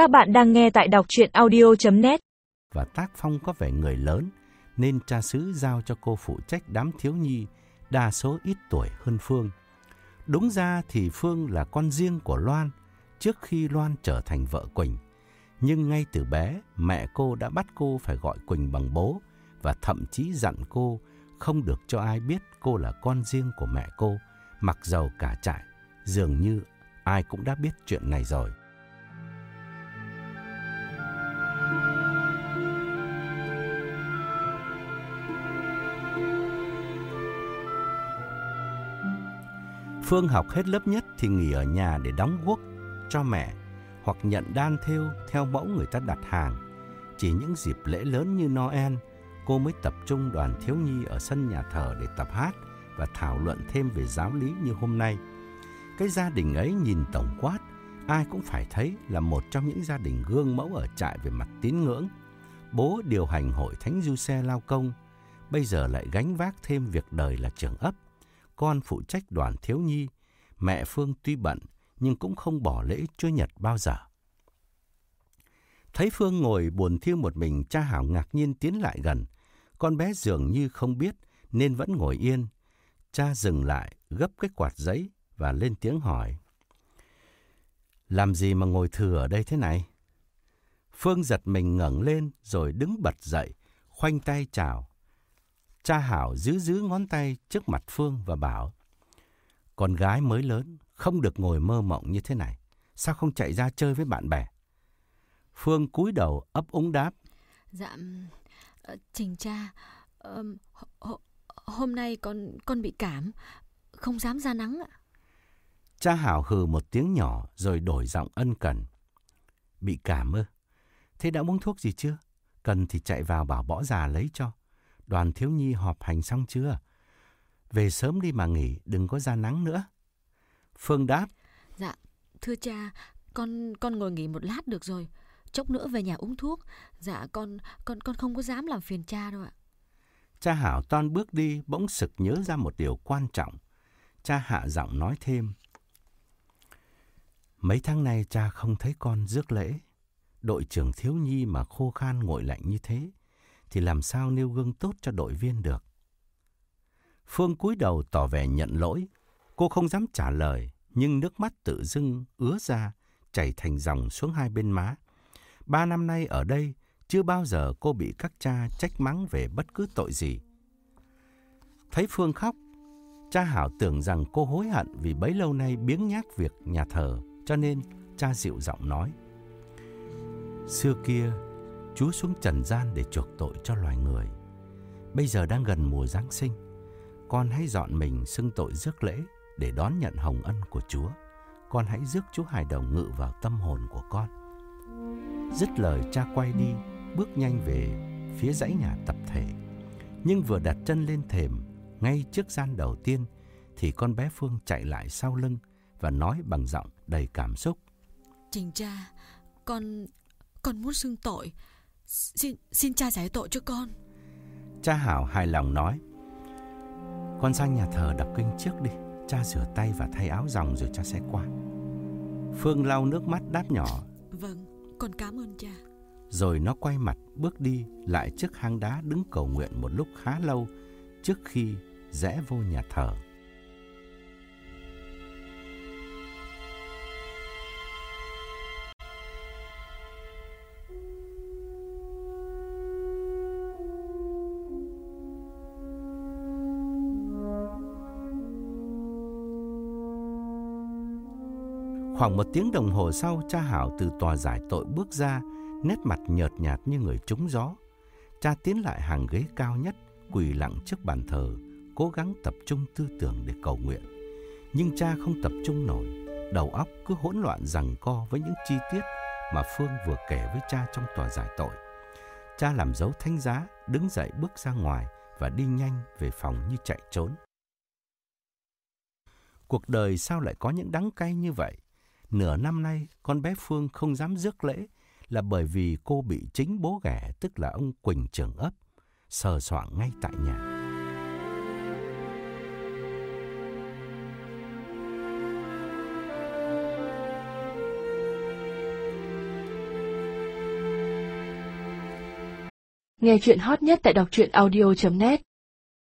Các bạn đang nghe tại đọc chuyện audio.net Và tác phong có vẻ người lớn, nên cha xứ giao cho cô phụ trách đám thiếu nhi, đa số ít tuổi hơn Phương. Đúng ra thì Phương là con riêng của Loan, trước khi Loan trở thành vợ Quỳnh. Nhưng ngay từ bé, mẹ cô đã bắt cô phải gọi Quỳnh bằng bố và thậm chí dặn cô không được cho ai biết cô là con riêng của mẹ cô, mặc dầu cả trại. Dường như ai cũng đã biết chuyện này rồi. Phương học hết lớp nhất thì nghỉ ở nhà để đóng guốc cho mẹ hoặc nhận đan thêu theo mẫu người ta đặt hàng. Chỉ những dịp lễ lớn như Noel, cô mới tập trung đoàn thiếu nhi ở sân nhà thờ để tập hát và thảo luận thêm về giáo lý như hôm nay. Cái gia đình ấy nhìn tổng quát, ai cũng phải thấy là một trong những gia đình gương mẫu ở trại về mặt tín ngưỡng. Bố điều hành hội thánh du xe lao công, bây giờ lại gánh vác thêm việc đời là trưởng ấp. Con phụ trách đoàn thiếu nhi, mẹ Phương tuy bận nhưng cũng không bỏ lễ Chúa Nhật bao giờ. Thấy Phương ngồi buồn thiêu một mình, cha Hảo ngạc nhiên tiến lại gần. Con bé dường như không biết nên vẫn ngồi yên. Cha dừng lại, gấp cái quạt giấy và lên tiếng hỏi. Làm gì mà ngồi thừa ở đây thế này? Phương giật mình ngẩng lên rồi đứng bật dậy, khoanh tay chào. Cha Hảo giữ giữ ngón tay trước mặt Phương và bảo. Con gái mới lớn, không được ngồi mơ mộng như thế này. Sao không chạy ra chơi với bạn bè? Phương cúi đầu ấp úng đáp. Dạ, ờ, trình cha, um, hôm nay con con bị cảm, không dám ra nắng ạ. Cha Hảo hừ một tiếng nhỏ rồi đổi giọng ân cần. Bị cảm ư? Thế đã uống thuốc gì chưa? Cần thì chạy vào bảo bỏ già lấy cho. Đoàn thiếu nhi họp hành xong chưa? Về sớm đi mà nghỉ, đừng có ra nắng nữa. Phương đáp. Dạ, thưa cha, con con ngồi nghỉ một lát được rồi. Chốc nữa về nhà uống thuốc. Dạ, con con con không có dám làm phiền cha đâu ạ. Cha Hảo toan bước đi, bỗng sực nhớ ra một điều quan trọng. Cha hạ giọng nói thêm. Mấy tháng nay cha không thấy con rước lễ. Đội trưởng thiếu nhi mà khô khan ngồi lạnh như thế, thì làm sao nêu gương tốt cho đội viên được. Phương cúi đầu tỏ vẻ nhận lỗi. Cô không dám trả lời, nhưng nước mắt tự dưng ứa ra, chảy thành dòng xuống hai bên má. Ba năm nay ở đây, chưa bao giờ cô bị các cha trách mắng về bất cứ tội gì. Thấy Phương khóc, cha Hảo tưởng rằng cô hối hận vì bấy lâu nay biếng nhác việc nhà thờ, cho nên cha dịu giọng nói. Xưa kia, Chúa xuống trần gian để chuộc tội cho loài người. Bây giờ đang gần mùa Giáng sinh, con hãy dọn mình xưng tội rước lễ để đón nhận hồng ân của Chúa. Con hãy rước Chúa hài đồng ngự vào tâm hồn của con. Dứt lời cha quay đi, bước nhanh về phía dãy nhà tập thể. Nhưng vừa đặt chân lên thềm, ngay trước gian đầu tiên, thì con bé Phương chạy lại sau lưng và nói bằng giọng đầy cảm xúc. Trình cha, con con muốn xưng tội. Xin xin cha giải tội cho con. Cha Hảo hài lòng nói. Con sang nhà thờ đọc kinh trước đi. Cha rửa tay và thay áo dòng rồi cha sẽ qua. Phương lau nước mắt đáp nhỏ. Vâng, con cảm ơn cha. Rồi nó quay mặt bước đi lại trước hang đá đứng cầu nguyện một lúc khá lâu trước khi rẽ vô nhà thờ. Khoảng một tiếng đồng hồ sau, cha Hảo từ tòa giải tội bước ra, nét mặt nhợt nhạt như người trúng gió. Cha tiến lại hàng ghế cao nhất, quỳ lặng trước bàn thờ, cố gắng tập trung tư tưởng để cầu nguyện. Nhưng cha không tập trung nổi, đầu óc cứ hỗn loạn rằng co với những chi tiết mà Phương vừa kể với cha trong tòa giải tội. Cha làm dấu thanh giá, đứng dậy bước ra ngoài và đi nhanh về phòng như chạy trốn. Cuộc đời sao lại có những đắng cay như vậy? Nửa năm nay, con bé Phương không dám rước lễ là bởi vì cô bị chính bố ghẻ, tức là ông Quỳnh trưởng ấp, sờ soạn ngay tại nhà. Nghe chuyện hot nhất tại đọc truyện audio.net